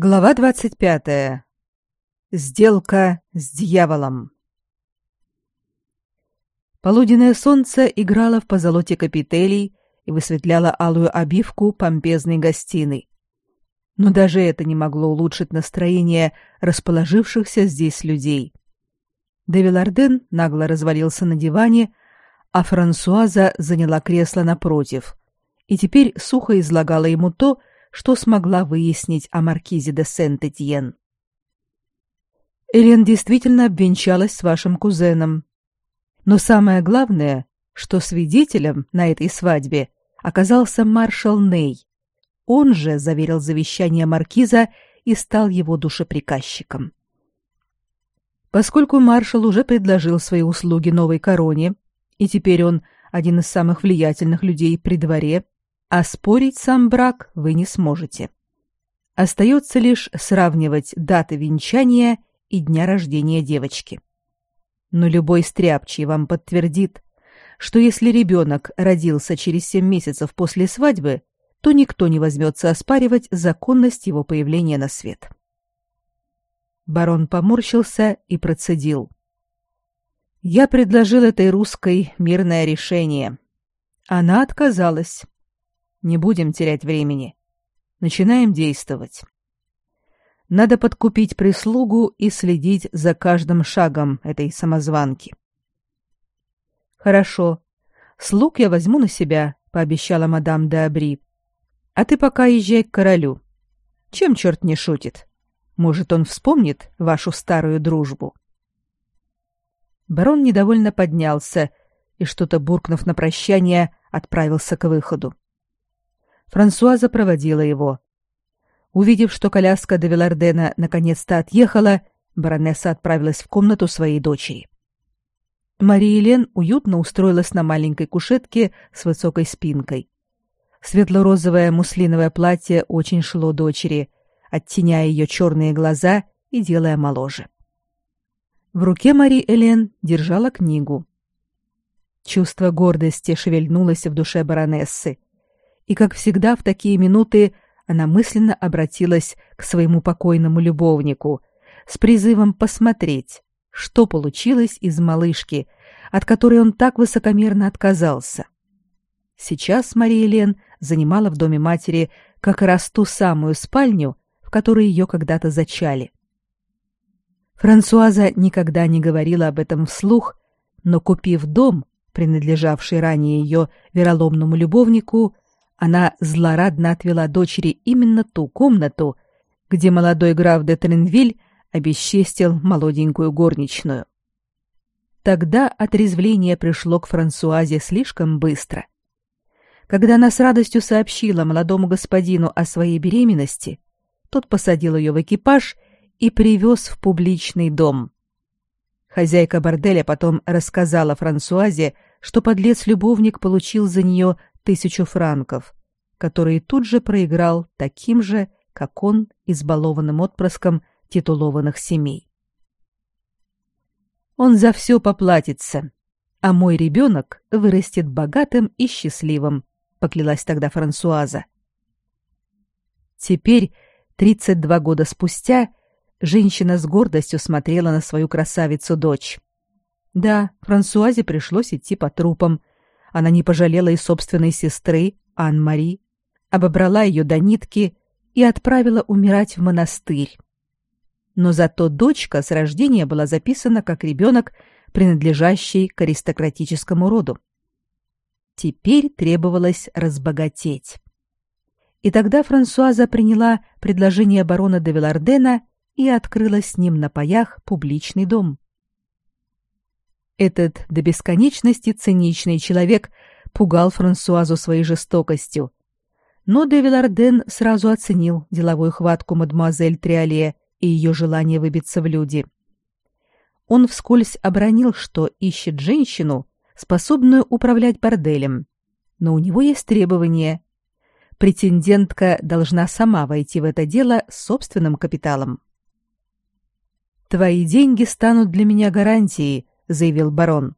Глава 25. Сделка с дьяволом. Полуденное солнце играло в позолоте капителей и высветляло алую обивку помпезной гостиной. Но даже это не могло улучшить настроение расположившихся здесь людей. Девиларден нагло развалился на диване, а Франсуаза заняла кресло напротив и теперь сухо излагала ему то, что смогла выяснить о маркизе де Сент-Этьен. Элен действительно обвенчалась с вашим кузеном. Но самое главное, что свидетелем на этой свадьбе оказался маршал Ней. Он же заверил завещание маркиза и стал его душеприказчиком. Поскольку маршал уже предложил свои услуги новой короне, и теперь он один из самых влиятельных людей при дворе, а спорить сам брак вы не сможете. Остается лишь сравнивать даты венчания и дня рождения девочки. Но любой стряпчий вам подтвердит, что если ребенок родился через семь месяцев после свадьбы, то никто не возьмется оспаривать законность его появления на свет. Барон поморщился и процедил. «Я предложил этой русской мирное решение. Она отказалась. Не будем терять времени. Начинаем действовать. Надо подкупить прислугу и следить за каждым шагом этой самозванки. Хорошо. Слуг я возьму на себя, пообещала мадам де Абри. А ты пока езжай к королю. Чем черт не шутит? Может, он вспомнит вашу старую дружбу. Барон недовольно поднялся и, что-то буркнув на прощание, отправился к выходу. Франсуаза проводила его. Увидев, что коляска де Вилардена наконец-то отъехала, баронесса отправилась в комнату своей дочери. Мария Елен уютно устроилась на маленькой кушетке с высокой спинкой. Светло-розовое муслиновое платье очень шло дочери, оттеняя ее черные глаза и делая моложе. В руке Мари Элен держала книгу. Чувство гордости шевельнулось в душе баронессы и, как всегда в такие минуты, она мысленно обратилась к своему покойному любовнику с призывом посмотреть, что получилось из малышки, от которой он так высокомерно отказался. Сейчас Мария Лен занимала в доме матери как раз ту самую спальню, в которой ее когда-то зачали. Франсуаза никогда не говорила об этом вслух, но купив дом, принадлежавший ранее ее вероломному любовнику, она злорадно отвела дочери именно ту комнату, где молодой граф де Тренвиль обесчестил молоденькую горничную. Тогда отрезвление пришло к Франсуазе слишком быстро. Когда она с радостью сообщила молодому господину о своей беременности, тот посадил ее в экипаж и привез в публичный дом. Хозяйка борделя потом рассказала Франсуазе, что подлец-любовник получил за нее тысячу франков, которые тут же проиграл таким же, как он, избалованным отпрыском титулованных семей. Он за все поплатится, а мой ребенок вырастет богатым и счастливым, поклялась тогда Франсуаза. Теперь, 32 года спустя, женщина с гордостью смотрела на свою красавицу-дочь. Да, Франсуазе пришлось идти по трупам, она не пожалела и собственной сестры, Ан-Мари, обобрала ее до нитки и отправила умирать в монастырь. Но зато дочка с рождения была записана как ребенок, принадлежащий к аристократическому роду. Теперь требовалось разбогатеть. И тогда Франсуаза приняла предложение барона де Вилардена и открыла с ним на паях публичный дом. Этот до бесконечности циничный человек пугал Франсуазу своей жестокостью. Но де Виларден сразу оценил деловую хватку мадемуазель Триоле и ее желание выбиться в люди. Он вскользь обронил, что ищет женщину, способную управлять борделем. Но у него есть требование. Претендентка должна сама войти в это дело с собственным капиталом. «Твои деньги станут для меня гарантией», заявил барон.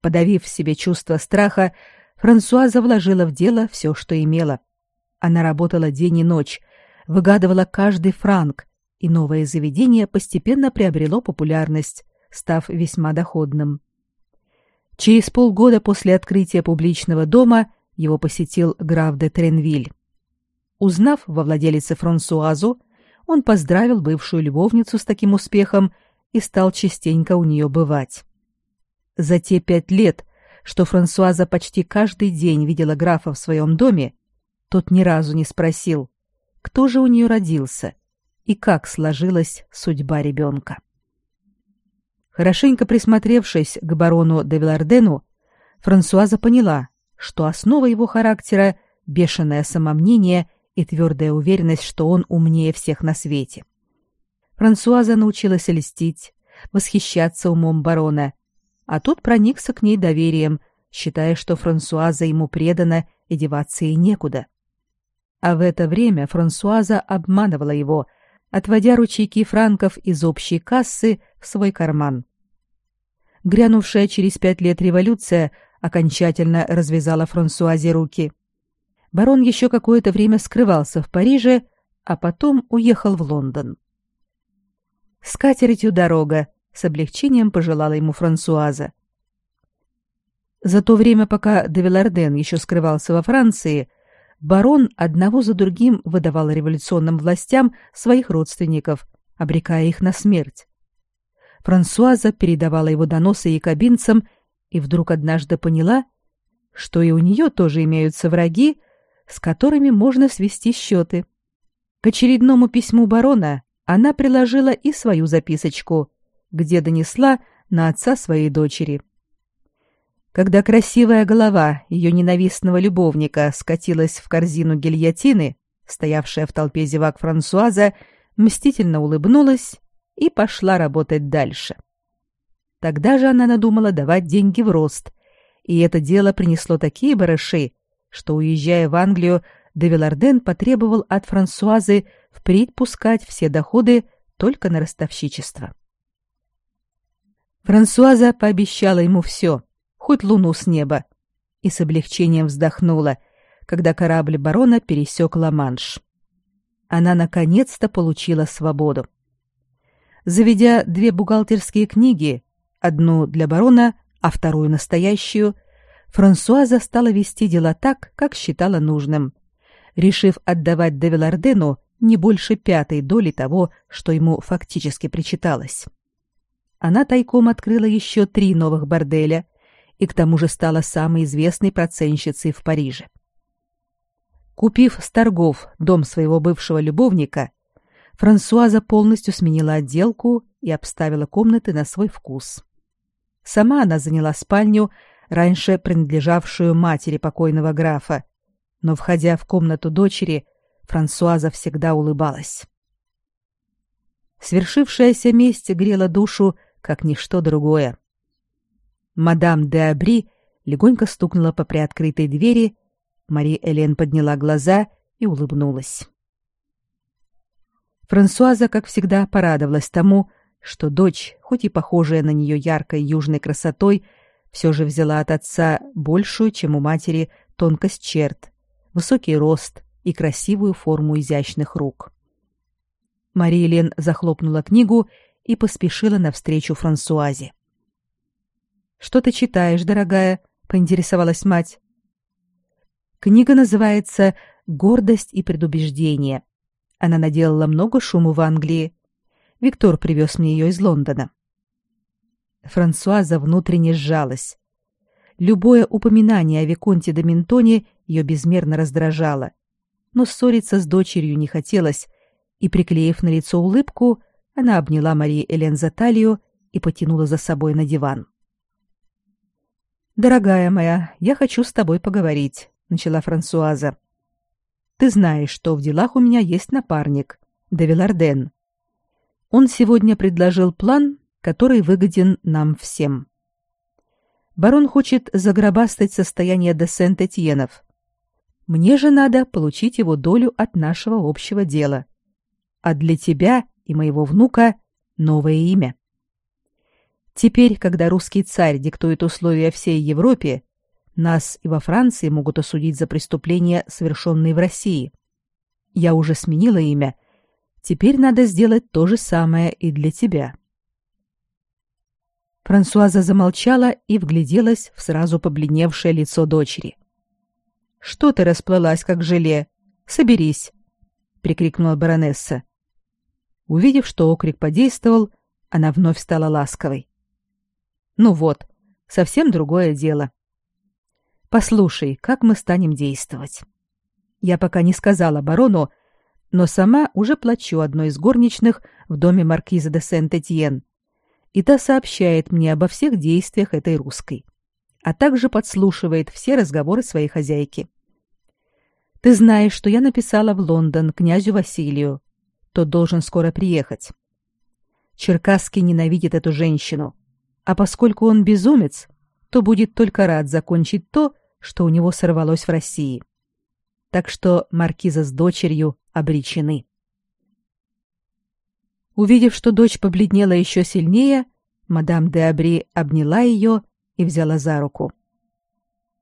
Подавив в себе чувство страха, Франсуаза вложила в дело все, что имела. Она работала день и ночь, выгадывала каждый франк, и новое заведение постепенно приобрело популярность, став весьма доходным. Через полгода после открытия публичного дома его посетил граф де Тренвиль. Узнав во владелице Франсуазу, он поздравил бывшую любовницу с таким успехом и стал частенько у нее бывать. За те пять лет, что Франсуаза почти каждый день видела графа в своем доме, тот ни разу не спросил, кто же у нее родился и как сложилась судьба ребенка. Хорошенько присмотревшись к барону де Вилардену, Франсуаза поняла, что основа его характера — бешеное самомнение и твердая уверенность, что он умнее всех на свете. Франсуаза научилась льстить, восхищаться умом барона, а тот проникся к ней доверием, считая, что Франсуаза ему предана и деваться ей некуда. А в это время Франсуаза обманывала его, отводя ручейки франков из общей кассы в свой карман. Грянувшая через пять лет революция окончательно развязала Франсуазе руки. Барон еще какое-то время скрывался в Париже, а потом уехал в Лондон. «С катертью дорога», — с облегчением пожелала ему Франсуаза. За то время, пока Девиларден еще скрывался во Франции, барон одного за другим выдавал революционным властям своих родственников, обрекая их на смерть. Франсуаза передавала его доносы якобинцам и вдруг однажды поняла, что и у нее тоже имеются враги, с которыми можно свести счеты. К очередному письму барона она приложила и свою записочку, где донесла на отца своей дочери. Когда красивая голова ее ненавистного любовника скатилась в корзину гильотины, стоявшая в толпе зевак Франсуаза мстительно улыбнулась и пошла работать дальше. Тогда же она надумала давать деньги в рост, и это дело принесло такие барыши, что, уезжая в Англию, Девиларден потребовал от Франсуазы впредь пускать все доходы только на ростовщичество. Франсуаза пообещала ему все, хоть луну с неба, и с облегчением вздохнула, когда корабль барона пересек Ла-Манш. Она наконец-то получила свободу заведя две бухгалтерские книги, одну для барона, а вторую настоящую, Франсуаза стала вести дела так, как считала нужным, решив отдавать Девилардену не больше пятой доли того, что ему фактически причиталось. Она тайком открыла еще три новых борделя и к тому же стала самой известной проценщицей в Париже. Купив с торгов дом своего бывшего любовника, Франсуаза полностью сменила отделку и обставила комнаты на свой вкус. Сама она заняла спальню, раньше принадлежавшую матери покойного графа, но, входя в комнату дочери, Франсуаза всегда улыбалась. Свершившаяся месть грела душу, как ничто другое. Мадам де Абри легонько стукнула по приоткрытой двери, Мари Элен подняла глаза и улыбнулась. Франсуаза, как всегда, порадовалась тому, что дочь, хоть и похожая на нее яркой южной красотой, все же взяла от отца большую, чем у матери, тонкость черт, высокий рост и красивую форму изящных рук. Мария Лен захлопнула книгу и поспешила навстречу Франсуазе. «Что ты читаешь, дорогая?» — поинтересовалась мать. Книга называется «Гордость и предубеждение», она наделала много шуму в Англии. Виктор привез мне ее из Лондона. Франсуаза внутренне сжалась. Любое упоминание о Виконте де Ментоне ее безмерно раздражало. Но ссориться с дочерью не хотелось, и, приклеив на лицо улыбку, она обняла Марии Элен за талию и потянула за собой на диван. «Дорогая моя, я хочу с тобой поговорить», — начала Франсуаза. Ты знаешь, что в делах у меня есть напарник, Девиларден. Он сегодня предложил план, который выгоден нам всем. Барон хочет загробастать состояние де Сент-Этьенов. Мне же надо получить его долю от нашего общего дела. А для тебя и моего внука новое имя. Теперь, когда русский царь диктует условия всей Европе, нас и во Франции могут осудить за преступления, совершенные в России. Я уже сменила имя. Теперь надо сделать то же самое и для тебя. Франсуаза замолчала и вгляделась в сразу побледневшее лицо дочери. Что ты расплылась как желе? Соберись, прикрикнула баронесса. Увидев, что окрик подействовал, она вновь стала ласковой. Ну вот, совсем другое дело. Послушай, как мы станем действовать? Я пока не сказала барону, но сама уже плачу одной из горничных в доме маркиза де Сент-Этьен. И та сообщает мне обо всех действиях этой русской, а также подслушивает все разговоры своей хозяйки. Ты знаешь, что я написала в Лондон князю Василию. Тот должен скоро приехать. Черкасский ненавидит эту женщину, а поскольку он безумец, то будет только рад закончить то, что у него сорвалось в России. Так что маркиза с дочерью обречены. Увидев, что дочь побледнела еще сильнее, мадам де Абри обняла ее и взяла за руку.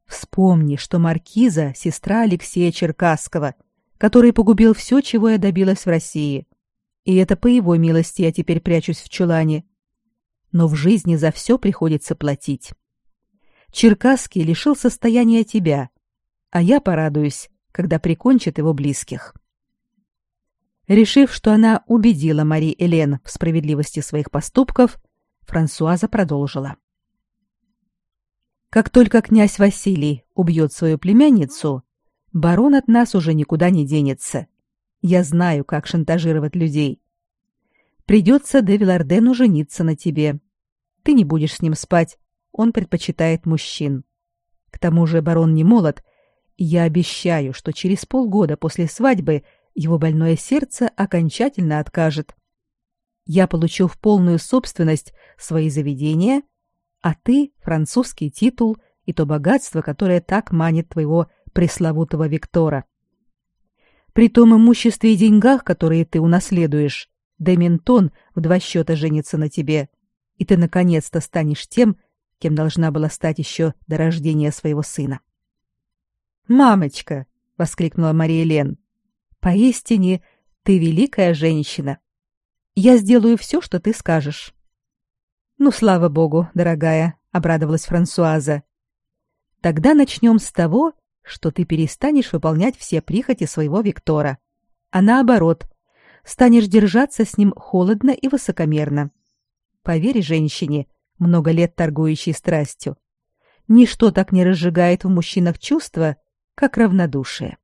Вспомни, что маркиза — сестра Алексея Черкасского, который погубил все, чего я добилась в России. И это по его милости я теперь прячусь в чулане. Но в жизни за все приходится платить. Черкасский лишил состояния тебя, а я порадуюсь, когда прикончат его близких. Решив, что она убедила Мари Элен в справедливости своих поступков, Франсуаза продолжила. Как только князь Василий убьет свою племянницу, барон от нас уже никуда не денется. Я знаю, как шантажировать людей. Придется де Вилардену жениться на тебе. Ты не будешь с ним спать, он предпочитает мужчин. К тому же барон не молод, я обещаю, что через полгода после свадьбы его больное сердце окончательно откажет. Я получу в полную собственность свои заведения, а ты — французский титул и то богатство, которое так манит твоего пресловутого Виктора. При том имуществе и деньгах, которые ты унаследуешь, Дементон в два счета женится на тебе, и ты наконец-то станешь тем, кем должна была стать еще до рождения своего сына. «Мамочка!» — воскликнула Мария Лен. «Поистине, ты великая женщина. Я сделаю все, что ты скажешь». «Ну, слава богу, дорогая!» — обрадовалась Франсуаза. «Тогда начнем с того, что ты перестанешь выполнять все прихоти своего Виктора, а наоборот, станешь держаться с ним холодно и высокомерно. Поверь женщине, много лет торгующей страстью. Ничто так не разжигает в мужчинах чувства, как равнодушие.